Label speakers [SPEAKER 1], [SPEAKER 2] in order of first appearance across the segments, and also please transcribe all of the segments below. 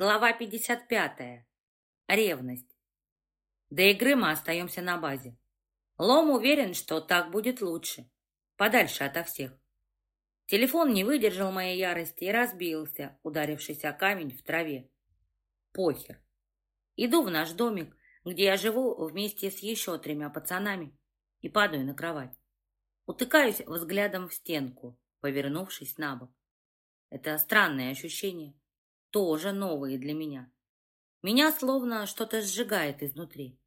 [SPEAKER 1] Глава 55. Ревность. До игры мы остаемся на базе. Лом уверен, что так будет лучше. Подальше ото всех. Телефон не выдержал моей ярости и разбился, ударившись о камень в траве. Похер. Иду в наш домик, где я живу вместе с еще тремя пацанами, и падаю на кровать. Утыкаюсь взглядом в стенку, повернувшись на бок. Это странное ощущение тоже новые для меня. Меня словно что-то сжигает изнутри.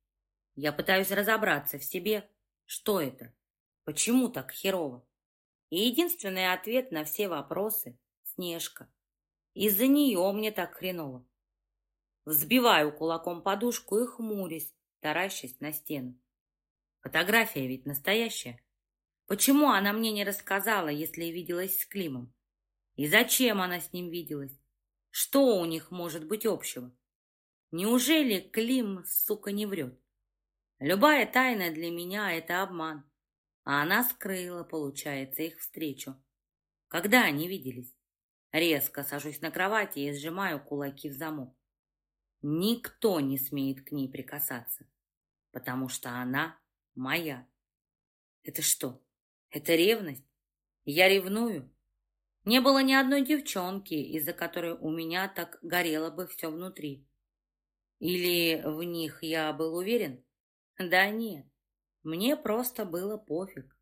[SPEAKER 1] Я пытаюсь разобраться в себе, что это, почему так херово. И единственный ответ на все вопросы — Снежка. Из-за нее мне так хреново. Взбиваю кулаком подушку и хмурюсь, таращась на стену. Фотография ведь настоящая. Почему она мне не рассказала, если виделась с Климом? И зачем она с ним виделась? Что у них может быть общего? Неужели Клим, сука, не врет? Любая тайна для меня — это обман. А она скрыла, получается, их встречу. Когда они виделись? Резко сажусь на кровати и сжимаю кулаки в замок. Никто не смеет к ней прикасаться, потому что она моя. Это что? Это ревность? Я ревную? Не было ни одной девчонки, из-за которой у меня так горело бы все внутри. Или в них я был уверен? Да нет, мне просто было пофиг.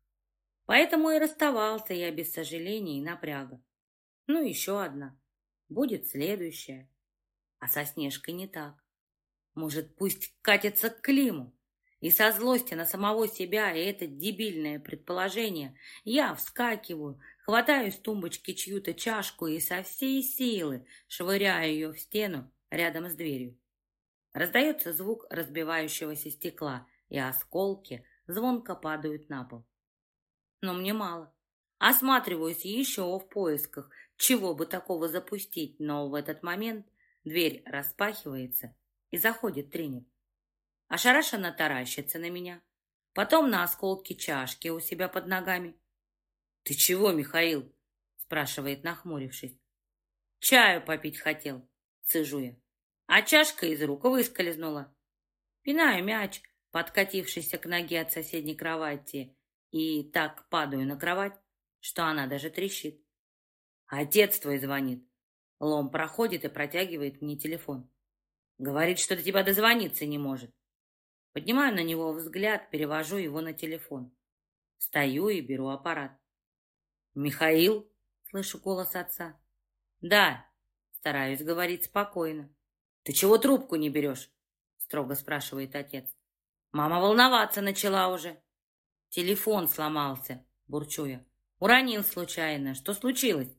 [SPEAKER 1] Поэтому и расставался я без сожаления и напряга. Ну, еще одна. Будет следующая. А со Снежкой не так. Может, пусть катится к Климу. И со злости на самого себя и это дебильное предположение я вскакиваю, хватаю с тумбочки чью-то чашку и со всей силы швыряю ее в стену рядом с дверью. Раздается звук разбивающегося стекла, и осколки звонко падают на пол. Но мне мало. Осматриваюсь еще в поисках, чего бы такого запустить, но в этот момент дверь распахивается, и заходит тренер. Ошарашенно таращится на меня. Потом на осколки чашки у себя под ногами. «Ты чего, Михаил?» спрашивает, нахмурившись. «Чаю попить хотел», цыжу я. А чашка из рук выскользнула. Пинаю мяч, подкатившийся к ноге от соседней кровати, и так падаю на кровать, что она даже трещит. Отец твой звонит. Лом проходит и протягивает мне телефон. Говорит, что до тебя дозвониться не может. Поднимаю на него взгляд, перевожу его на телефон. Стою и беру аппарат. «Михаил?» — слышу голос отца. «Да», — стараюсь говорить спокойно. «Ты чего трубку не берешь?» — строго спрашивает отец. «Мама волноваться начала уже». «Телефон сломался», — бурчу я. «Уронил случайно. Что случилось?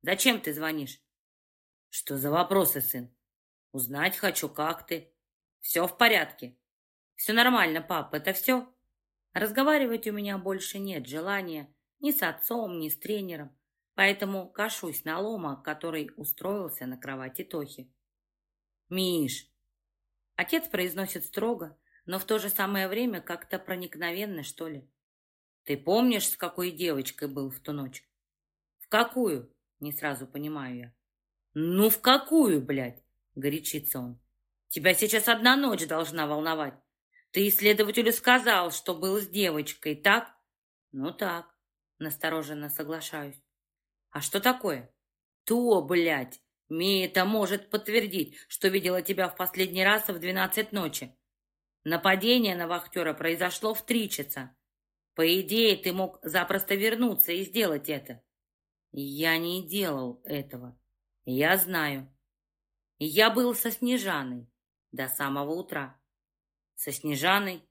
[SPEAKER 1] Зачем ты звонишь?» «Что за вопросы, сын? Узнать хочу, как ты. Все в порядке?» Все нормально, пап, это все? Разговаривать у меня больше нет желания ни с отцом, ни с тренером, поэтому кашусь на лома, который устроился на кровати Тохи. «Миш!» Отец произносит строго, но в то же самое время как-то проникновенно, что ли. «Ты помнишь, с какой девочкой был в ту ночь?» «В какую?» — не сразу понимаю я. «Ну, в какую, блядь?» — горячится он. «Тебя сейчас одна ночь должна волновать. Ты исследователю сказал, что был с девочкой, так? Ну так, настороженно соглашаюсь. А что такое? То, блядь, Мия-то может подтвердить, что видела тебя в последний раз в двенадцать ночи. Нападение на вахтера произошло в три часа. По идее, ты мог запросто вернуться и сделать это. Я не делал этого. Я знаю. Я был со Снежаной до самого утра. Со Снежаной?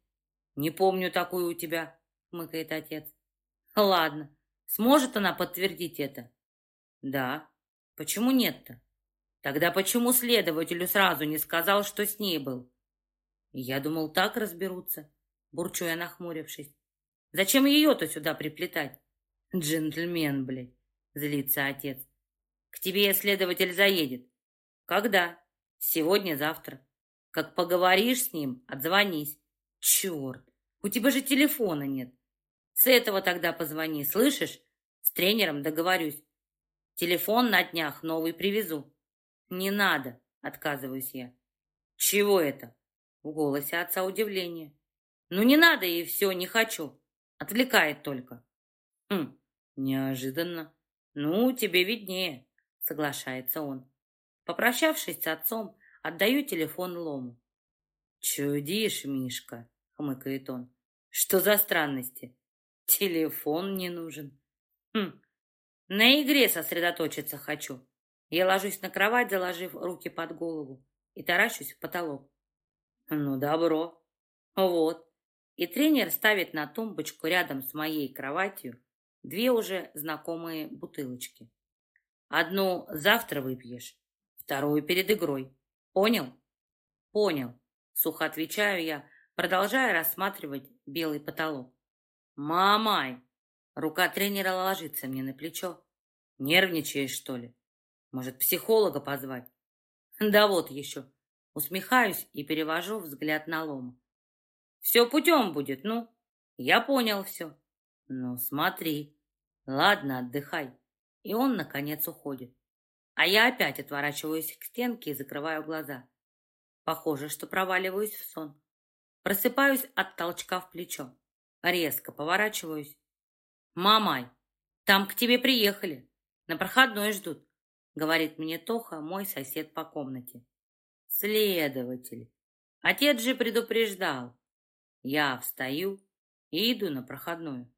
[SPEAKER 1] Не помню такую у тебя, хмыкает отец. Ладно, сможет она подтвердить это? Да. Почему нет-то? Тогда почему следователю сразу не сказал, что с ней был? Я думал, так разберутся, бурчу я, нахмурившись. Зачем ее-то сюда приплетать? Джентльмен, блядь, злится отец. К тебе следователь заедет. Когда? Сегодня, завтра. Как поговоришь с ним, отзвонись. Черт, у тебя же телефона нет. С этого тогда позвони, слышишь? С тренером договорюсь. Телефон на днях новый привезу. Не надо, Отказываюсь я. Чего это? В голосе отца удивление. Ну не надо и все, не хочу. Отвлекает только. Хм, неожиданно. Ну, тебе виднее, соглашается он. Попрощавшись с отцом, отдаю телефон Лому. Чудишь, Мишка, хмыкает он. Что за странности? Телефон не нужен. Хм, на игре сосредоточиться хочу. Я ложусь на кровать, заложив руки под голову, и таращусь в потолок. Ну, добро. Вот. И тренер ставит на тумбочку рядом с моей кроватью две уже знакомые бутылочки. Одну завтра выпьешь, вторую перед игрой. Понял? Понял. Сухо отвечаю я, продолжая рассматривать белый потолок. Мамай! Рука тренера ложится мне на плечо. Нервничаешь, что ли? Может, психолога позвать? Да вот еще. Усмехаюсь и перевожу взгляд на Лому. Все путем будет, ну. Я понял все. Ну, смотри. Ладно, отдыхай. И он, наконец, уходит. А я опять отворачиваюсь к стенке и закрываю глаза. Похоже, что проваливаюсь в сон. Просыпаюсь от толчка в плечо. Резко поворачиваюсь. «Мамай, там к тебе приехали. На проходной ждут», — говорит мне Тоха, мой сосед по комнате. «Следователь. Отец же предупреждал. Я встаю и иду на проходную.